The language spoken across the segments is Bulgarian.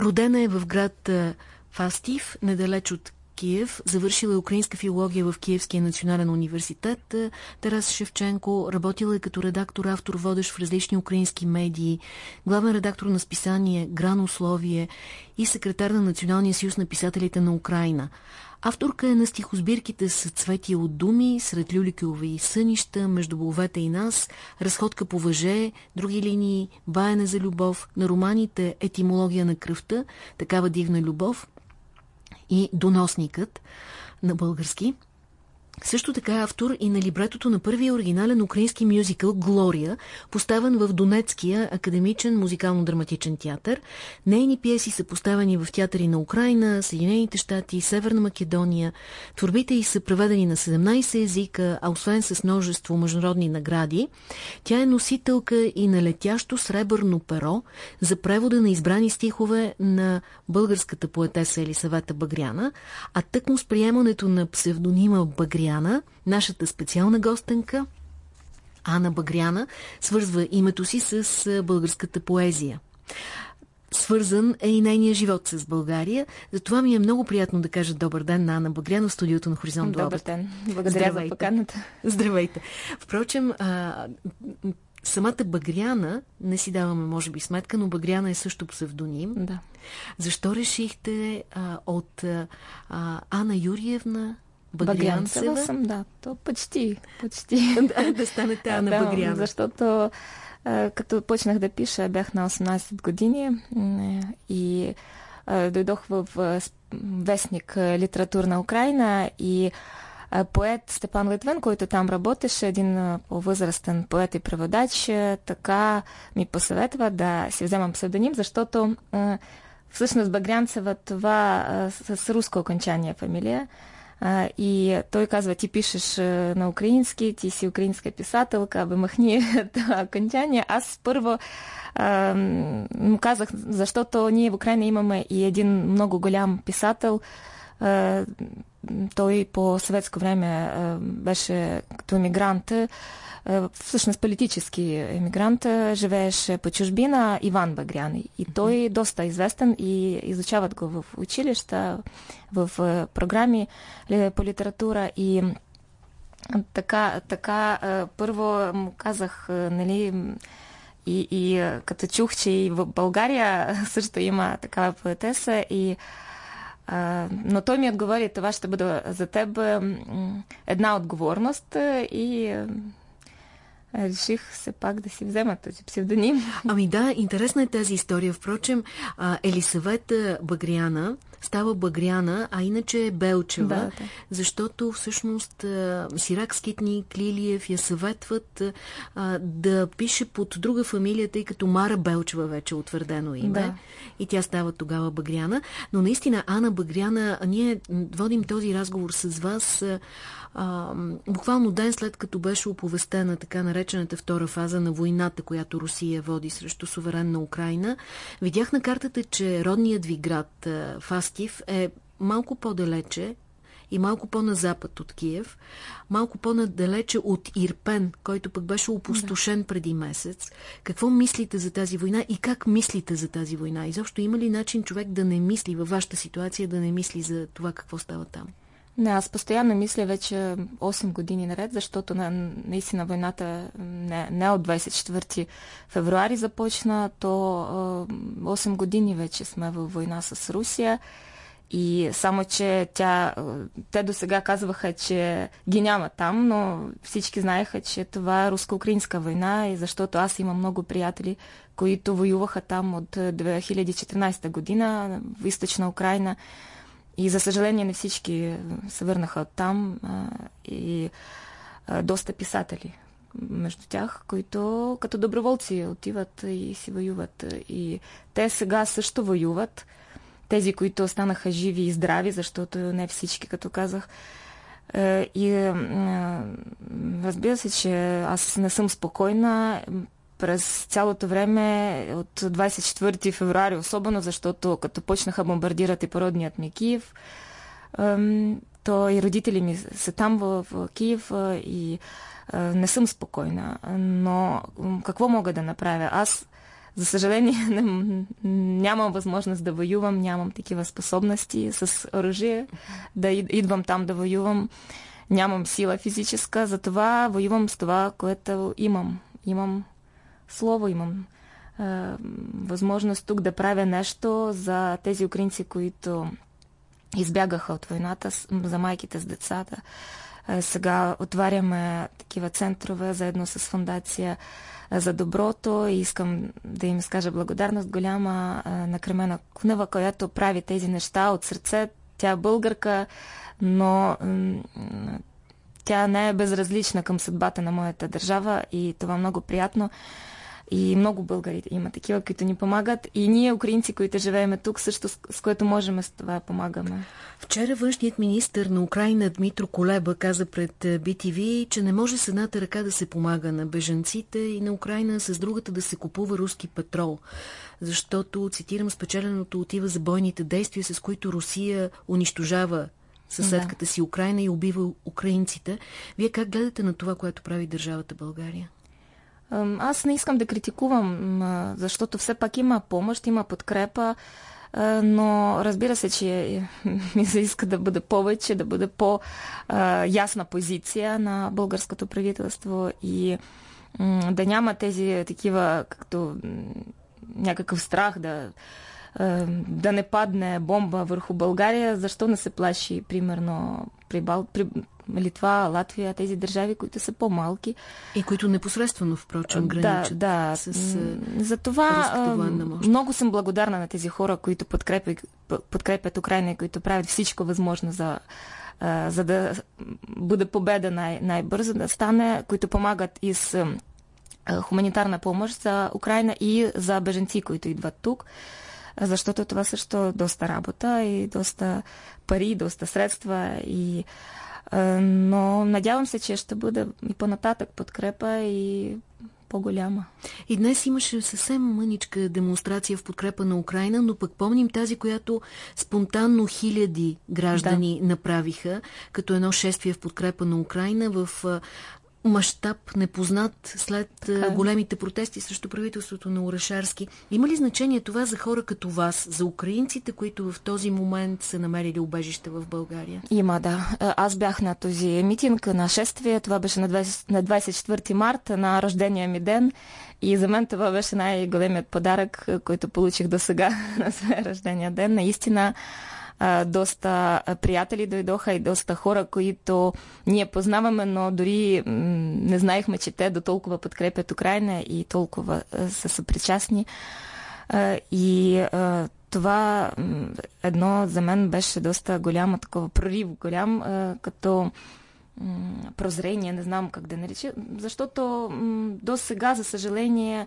Родена е в град Фастив, недалеч от Киев. Завършила е украинска филология в Киевския национален университет. Тарас Шевченко работила е като редактор, автор, водещ в различни украински медии, главен редактор на списание Гран условие и секретар на Националния съюз на писателите на Украина. Авторка е на стихосбирките с цвети от думи, сред люликови и сънища, между боловете и нас, разходка по въже, други линии, баяне за любов, на романите Етимология на кръвта, такава дивна любов и Доносникът на български – също така е автор и на либретото на първия оригинален украински мюзикъл «Глория», поставен в Донецкия академичен музикално-драматичен театър. Нейни пиеси са поставени в театъри на Украина, Съединените щати, Северна Македония. Творбите й са преведени на 17 езика, а освен с множество международни награди, тя е носителка и на летящо сребърно перо за превода на избрани стихове на българската поетеса Елисавета Багряна, а тъкмо с приемането на псевдонима Багряна Багряна, нашата специална гостенка, Ана Багряна, свързва името си с българската поезия. Свързан е и нейният живот с България. Затова ми е много приятно да кажа добър ден на Ана Багряна в студиото на Хоризонт Добър ден. Благодаря Здравейте. за поканата. Здравейте. Впрочем, а, самата Багряна, не си даваме може би сметка, но Багряна е също псевдоним. Да. Защо решихте а, от а, Ана Юриевна Багрянцева съм, да. То почти, почти. да, да станете Ана да, Багряна. Защото като почнах да пиша, бях на 18 години и дойдох в вестник Литературна Украина и поет Степан Литвен, който там работеше, един възрастен поет и преводач, така ми посъветва да си вземам псевдоним, защото всъщност Багрянцева това с руско окончание фамилия. А, и той казва, ти пишеш на украински, ти си украинска писателка, бе махни това окончание. Аз първо а, му казах, защото ние в Украина имаме и един много голям писател, а, той по съветско време беше като емигрант, всъщност политически емигрант, живееше по чужбина Иван Багрян. И той е доста известен и изучават го в училища, в програми по литература и така, така първо му казах, нали, и, и като чух, че и в България също има такава поетеса и но той ми отговори, това ще бъде за теб една отговорност и реших все пак да си взема този псевдоним. Ами да, интересна е тази история. Впрочем, Елисавета Багряна става Багряна, а иначе е Белчева, да, да. защото всъщност Сирак Скитник, Лилиев я съветват а, да пише под друга фамилия, тъй като Мара Белчева вече е утвърдено име. Да. И тя става тогава Багряна. Но наистина Ана Багряна, ние водим този разговор с вас а, буквално ден след като беше оповестена така наречената втора фаза на войната, която Русия води срещу суверенна Украина, видях на картата, че родният ви град Фастив е малко по-далече и малко по-на запад от Киев, малко по-надалече от Ирпен, който пък беше опустошен да. преди месец. Какво мислите за тази война и как мислите за тази война? Изобщо има ли начин човек да не мисли във вашата ситуация, да не мисли за това какво става там? Не, аз постоянно мисля вече 8 години наред, защото на, наистина войната не, не от 24 февруари започна, то 8 години вече сме във война с Русия. И само, че тя, те до сега казваха, че ги няма там, но всички знаеха, че това е русско-украинска война и защото аз имам много приятели, които воюваха там от 2014 година в източна Украина. И за съжаление не всички се върнаха там и доста писатели между тях, които като доброволци отиват и си воюват. И те сега също воюват. Тези, които останаха живи и здрави, защото не всички, като казах. И разбира се, че аз не съм спокойна през цялото време от 24 февруари, особено защото като почнаха бомбардират и породният ми Киев, то и родители ми са там в, Киев и не съм спокойна. Но какво мога да направя? Аз за съжаление, нямам възможност да воювам, нямам такива способности с оръжие, да идвам там да воювам. Нямам сила физическа, затова воювам с това, което имам. Имам слово, имам е, възможност тук да правя нещо за тези украинци, които избягаха от войната, за майките с децата. Е, сега отваряме такива центрове заедно с фундация за доброто и искам да им скажа благодарност голяма на Кремена Кунева, която прави тези неща от сърце. Тя е българка, но тя не е безразлична към съдбата на моята държава и това е много приятно. И много българи има такива, които ни помагат. И ние, украинци, които живееме тук, също с, с което можем с това помагаме. Вчера външният министр на Украина Дмитро Колеба каза пред BTV, че не може с едната ръка да се помага на бежанците и на Украина, с другата да се купува руски петрол. Защото, цитирам, спечеленото отива за бойните действия, с които Русия унищожава съседката си Украина и убива украинците. Вие как гледате на това, което прави държавата България? Аз не искам да критикувам, защото все пак има помощ, има подкрепа, но разбира се, че ми се иска да бъде повече, да бъде по-ясна позиция на българското правителство и да няма тези такива, както някакъв страх да да не падне бомба върху България, защо не се плаши, примерно, при, Бал... при Литва, Латвия, тези държави, които са по-малки. И които непосредствено, впрочем, граничат да, да. с За това много съм благодарна на тези хора, които подкрепят, подкрепят Украина и които правят всичко възможно за за да бъде победа най- най-бързо да стане, които помагат и с хуманитарна помощ за Украина и за беженци, които идват тук защото това също е доста работа и доста пари, доста средства и но надявам се, че ще бъде и по-нататък подкрепа и по-голяма. И днес имаше съвсем мъничка демонстрация в подкрепа на Украина, но пък помним тази, която спонтанно хиляди граждани да. направиха, като едно шествие в подкрепа на Украина в мащаб непознат след така. големите протести срещу правителството на Орешарски. Има ли значение това за хора като вас, за украинците, които в този момент са намерили убежище в България? Има, да. Аз бях на този митинг, на шествие. Това беше на, 20, на 24 марта, на рождения ми ден. И за мен това беше най-големият подарък, който получих до сега на своя рождения ден. Наистина доста приятели дойдоха и доста хора, които ние познаваме, но дори не знаехме, че те до толкова подкрепят Украина и толкова са съпричастни. И това едно за мен беше доста голямо такова прорив, голям, като прозрение, не знам как да нарича, защото до сега, за съжаление,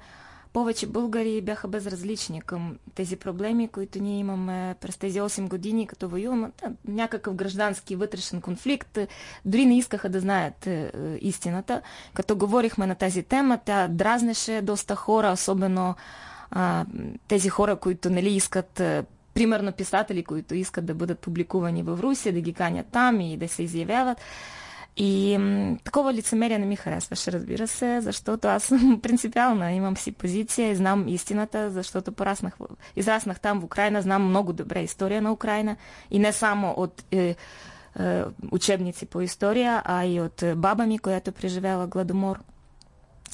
повече българи бяха безразлични към тези проблеми, които ние имаме през тези 8 години, като воюваме. Някакъв граждански вътрешен конфликт. Дори не искаха да знаят е, истината. Като говорихме на тази тема, тя дразнеше доста хора, особено а, тези хора, които нали, искат е, примерно писатели, които искат да бъдат публикувани в Русия, да ги канят там и да се изявяват. И м- такова лицемерие не ми харесваше, разбира се, защото аз съм принципиална, имам си позиция и знам истината, защото пораснах, израснах там в Украина, знам много добре история на Украина. И не само от е, е, учебници по история, а и от баба ми, която преживяла гладомор.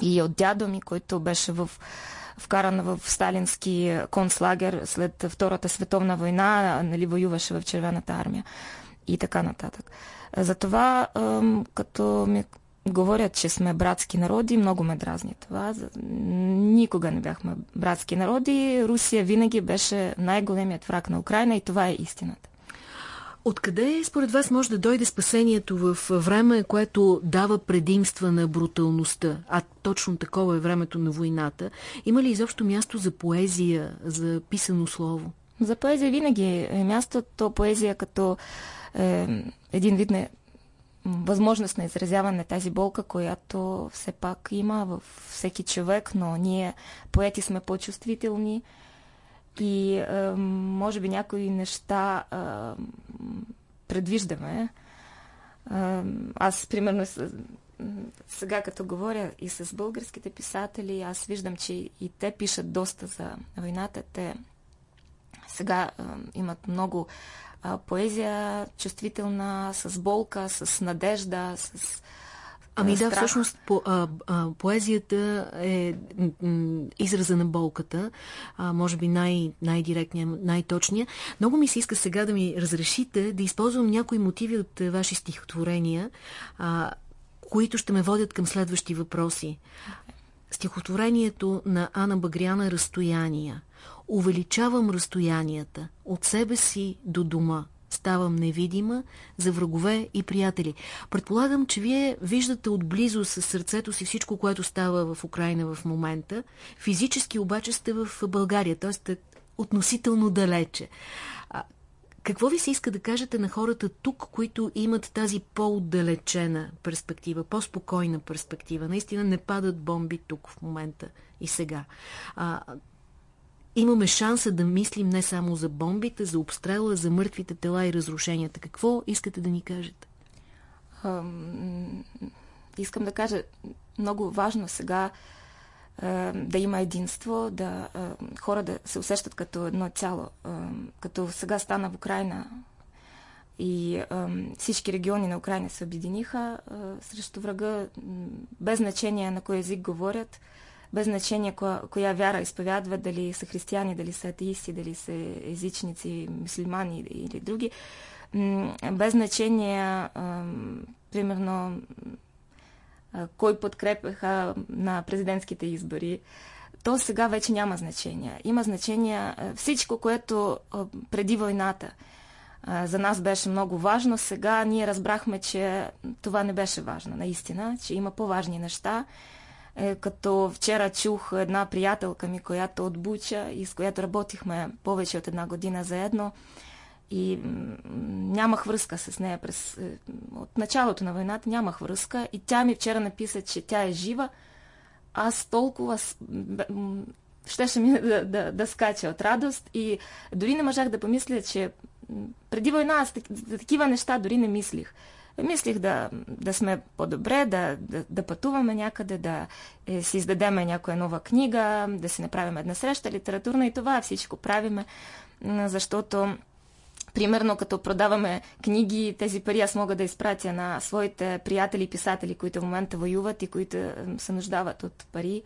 И от дядо ми, който беше в вкаран в сталински концлагер след Втората световна война, нали, воюваше в Червената армия и така нататък. Затова, като ми говорят, че сме братски народи, много ме дразни това. Никога не бяхме братски народи. Русия винаги беше най-големият враг на Украина и това е истината. Откъде според вас може да дойде спасението в време, което дава предимства на бруталността, а точно такова е времето на войната? Има ли изобщо място за поезия, за писано слово? За поезия винаги е място, то поезия като е, един вид на възможност на изразяване на тази болка, която все пак има във всеки човек, но ние поети сме по-чувствителни и е, може би някои неща е, предвиждаме. Е, аз, примерно, сега като говоря и с българските писатели, аз виждам, че и те пишат доста за войната. Те сега а, имат много а, поезия, чувствителна, с болка, с надежда, с Ами да, всъщност по, а, а, поезията е израза на болката, а, може би най, най-директния, най-точния. Много ми се иска сега да ми разрешите да използвам някои мотиви от ваши стихотворения, а, които ще ме водят към следващи въпроси. Стихотворението на Ана Багряна «Разстояния». Увеличавам разстоянията от себе си до дома – ставам невидима за врагове и приятели. Предполагам, че вие виждате отблизо със сърцето си всичко, което става в Украина в момента. Физически обаче сте в България, т.е. сте относително далече. А, какво ви се иска да кажете на хората тук, които имат тази по-отдалечена перспектива, по-спокойна перспектива? Наистина не падат бомби тук в момента и сега. А, имаме шанса да мислим не само за бомбите, за обстрела, за мъртвите тела и разрушенията. Какво искате да ни кажете? искам да кажа, много важно сега да има единство, да хора да се усещат като едно цяло. като сега стана в Украина и всички региони на Украина се обединиха срещу врага, без значение на кой език говорят без значение коя, коя вяра изповядват, дали са християни, дали са атеисти, дали са езичници, мусульмани или други, без значение, примерно, кой подкрепяха на президентските избори, то сега вече няма значение. Има значение всичко, което преди войната за нас беше много важно. Сега ние разбрахме, че това не беше важно, наистина, че има по-важни неща е, като вчера чух една приятелка ми, която от Буча и с която работихме повече от една година заедно и нямах връзка с нея през, е, от началото на войната, нямах връзка и тя ми вчера написа, че тя е жива. Аз толкова щеше ми да, да, да скача от радост и дори не можах да помисля, че преди война аз такива неща дори не мислих. Мислих да, да сме по-добре, да, да, да пътуваме някъде, да е, си издадеме някоя нова книга, да си направим една среща литературна и това всичко правиме, защото Примерно, като продаваме книги, тези пари аз мога да изпратя на своите приятели и писатели, които в момента воюват и които се нуждават от пари,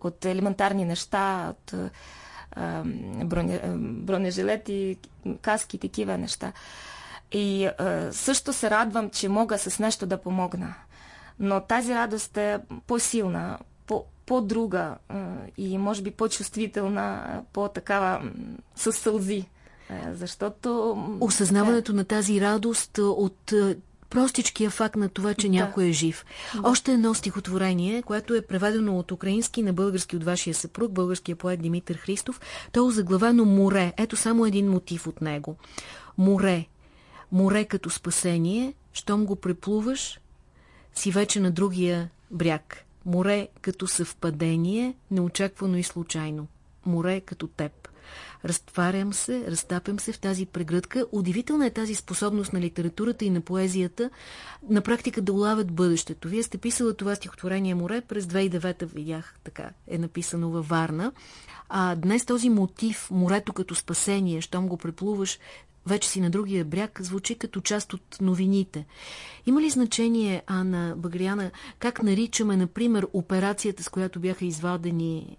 от елементарни неща, от броне, бронежилети, каски, такива неща. И а, също се радвам, че мога с нещо да помогна. Но тази радост е по-силна, по, по-друга и може би по-чувствителна, по-такава с сълзи. Защото... Осъзнаването да. на тази радост от простичкия факт на това, че да. някой е жив. Да. Още едно стихотворение, което е преведено от украински на български от вашия съпруг, българския поет Димитър Христов. То е заглавено Море. Ето само един мотив от него. Море море като спасение, щом го преплуваш, си вече на другия бряг. Море като съвпадение, неочаквано и случайно. Море като теб. Разтварям се, разтапям се в тази прегръдка. Удивителна е тази способност на литературата и на поезията на практика да улавят бъдещето. Вие сте писала това стихотворение Море през 2009 видях така е написано във Варна. А днес този мотив, морето като спасение, щом го преплуваш, вече си на другия бряг, звучи като част от новините. Има ли значение, Ана Багряна, как наричаме, например, операцията, с която бяха извадени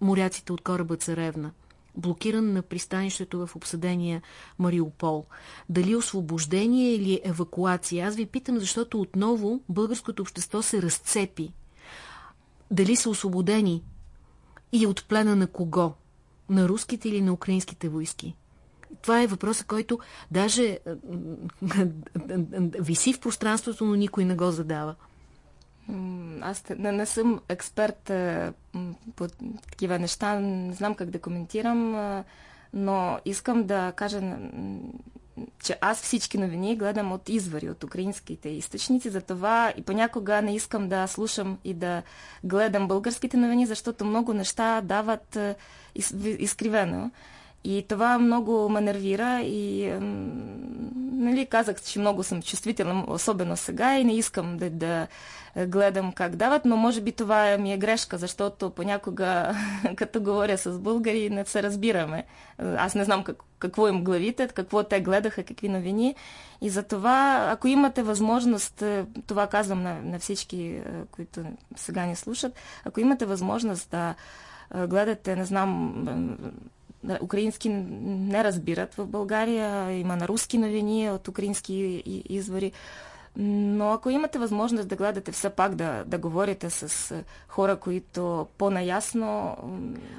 моряците от кораба Царевна? блокиран на пристанището в обсъдения Мариупол. Дали освобождение или евакуация? Аз ви питам, защото отново българското общество се разцепи. Дали са освободени и от плена на кого? На руските или на украинските войски? Това е въпросът, който даже виси в пространството, но никой не го задава. Аз не, не съм експерт по такива неща, не знам как да коментирам, но искам да кажа, че аз всички новини гледам от извари, от украинските източници, затова и понякога не искам да слушам и да гледам българските новини, защото много неща дават изкривено. И това много ме нервира и нали, казах, че много съм чувствителна, особено сега и не искам да, да гледам как дават, но може би това ми е грешка, защото понякога, като говоря с българи, не се разбираме. Аз не знам как, какво им главите, какво те гледаха, какви новини. И затова, ако имате възможност, това казвам на, на всички, които сега ни слушат, ако имате възможност да гледате, не знам, украински не разбират в България, има на руски новини от украински извори. Но ако имате възможност да гледате все пак да, да говорите с хора, които по-наясно...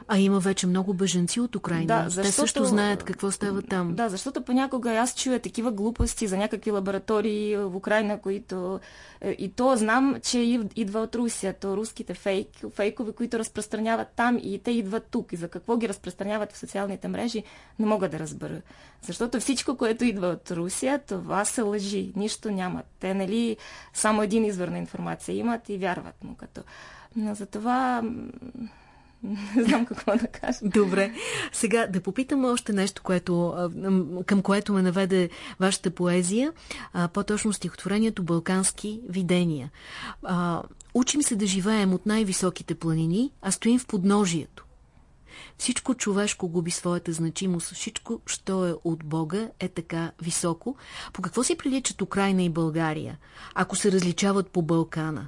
А има вече много беженци от Украина. Да, защото, Те също знаят какво става там. Да, защото понякога аз чуя такива глупости за някакви лаборатории в Украина, които... Е, и то знам, че идва от Русия. То руските фейк, фейкове, които разпространяват там и те идват тук. И за какво ги разпространяват в социалните мрежи, не мога да разбера. Защото всичко, което идва от Русия, това се лъжи. Нищо няма. Те, нали, само един извор на информация имат и вярват му като. Но за това не знам какво да кажа. Добре. Сега да попитам още нещо, което, към което ме наведе вашата поезия, по-точно стихотворението «Балкански видения». Учим се да живеем от най-високите планини, а стоим в подножието. Всичко човешко губи своята значимост. Всичко, що е от Бога, е така високо. По какво си приличат Украина и България, ако се различават по Балкана?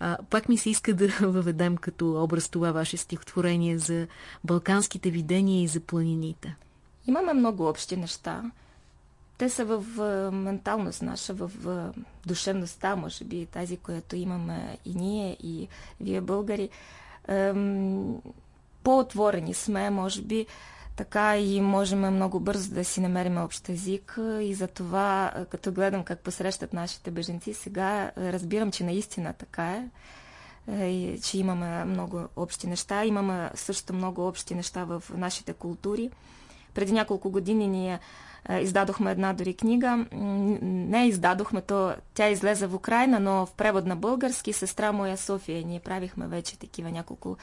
А, пак ми се иска да въведем като образ това ваше стихотворение за балканските видения и за планините. Имаме много общи неща. Те са в менталност наша, в душевността, може би, тази, която имаме и ние, и вие българи по-отворени сме, може би, така и можем много бързо да си намерим общ език и за това, като гледам как посрещат нашите беженци, сега разбирам, че наистина така е, и, че имаме много общи неща. Имаме също много общи неща в нашите култури. Преди няколко години ние издадохме една дори книга. Не издадохме, то тя излезе в Украина, но в превод на български. Сестра моя София. Ние правихме вече такива няколко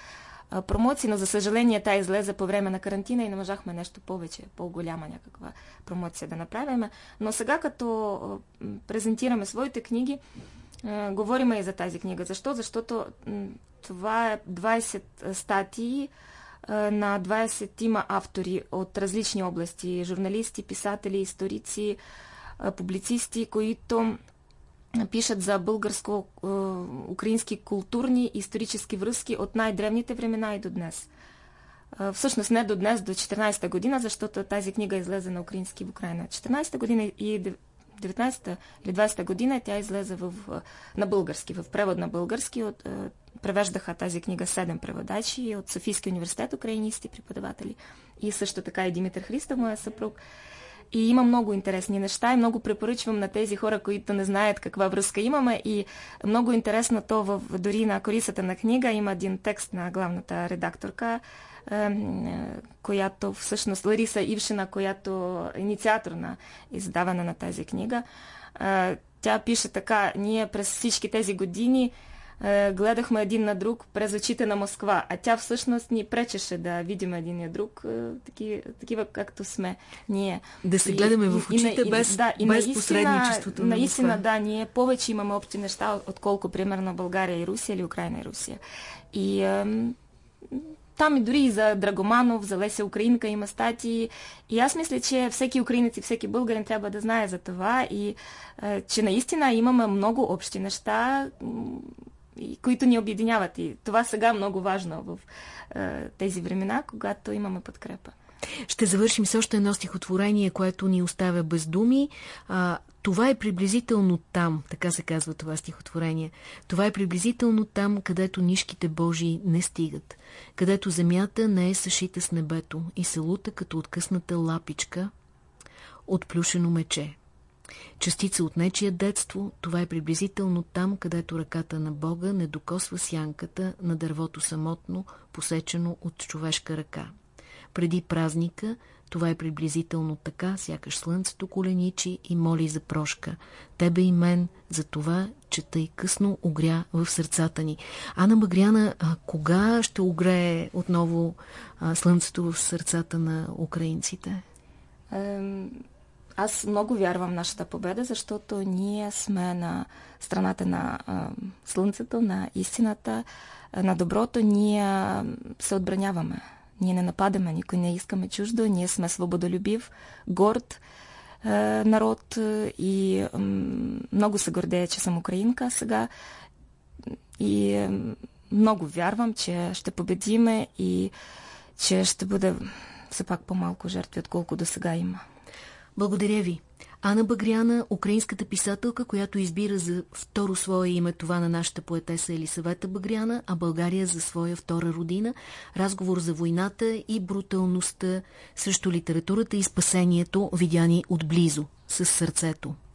промоции, но за съжаление тя излезе по време на карантина и не можахме нещо повече, по-голяма някаква промоция да направим. Но сега като презентираме своите книги, говорим и за тази книга. Защо? Защото това е 20 статии на 20 има автори от различни области. Журналисти, писатели, историци, публицисти, които пишат за българско-украински културни и исторически връзки от най-древните времена и до днес. Всъщност не до днес, до 14-та година, защото тази книга излезе на украински в Украина. 14-та година и 19-та или 20-та година тя излезе в, на български, в превод на български. От, превеждаха тази книга седем преводачи от Софийския университет, украинисти, преподаватели. И също така и Димитър Христов, моя съпруг. И има много интересни неща и много препоръчвам на тези хора, които не знаят каква връзка имаме. И много интересно то в, дори на корисата на книга има един текст на главната редакторка, която всъщност Лариса Ившина, която е инициатор на издаване на тази книга. Тя пише така, ние през всички тези години е, гледахме един на друг през очите на Москва, а тя всъщност ни пречеше да видим един на друг, е, таки, такива както сме ние. Да се гледаме и, в очите и, без, да, и без наистина, посредничеството на Наистина, да, ние повече имаме общи неща, отколко примерно България и Русия или Украина и Русия. И ам, там и дори и за Драгоманов, за Леся Украинка има статии. И аз мисля, че всеки украинец и всеки българин трябва да знае за това и че наистина имаме много общи неща, и които ни обединяват. И това сега е много важно в е, тези времена, когато имаме подкрепа. Ще завършим с още едно стихотворение, което ни оставя без думи. А, това е приблизително там, така се казва това стихотворение. Това е приблизително там, където нишките Божии не стигат, където земята не е съшита с небето и се лута като откъсната лапичка от плюшено мече. Частица от нечия детство, това е приблизително там, където ръката на Бога не докосва сянката на дървото самотно, посечено от човешка ръка. Преди празника, това е приблизително така, сякаш слънцето коленичи и моли за прошка. Тебе и мен за това, че тъй късно огря в сърцата ни. Ана Багряна, а, кога ще огрее отново а, слънцето в сърцата на украинците? Аз много вярвам в нашата победа, защото ние сме на страната на а, слънцето, на истината, на доброто. Ние се отбраняваме. Ние не нападаме, никой не искаме чуждо. Ние сме свободолюбив, горд а, народ и а, много се гордея, че съм украинка сега. И а, много вярвам, че ще победиме и че ще бъде все пак по-малко жертви, отколко до сега има. Благодаря ви. Ана Багряна, украинската писателка, която избира за второ свое име това на нашата поетеса Елисавета Багряна, а България за своя втора родина. Разговор за войната и бруталността срещу литературата и спасението, видяни отблизо, с сърцето.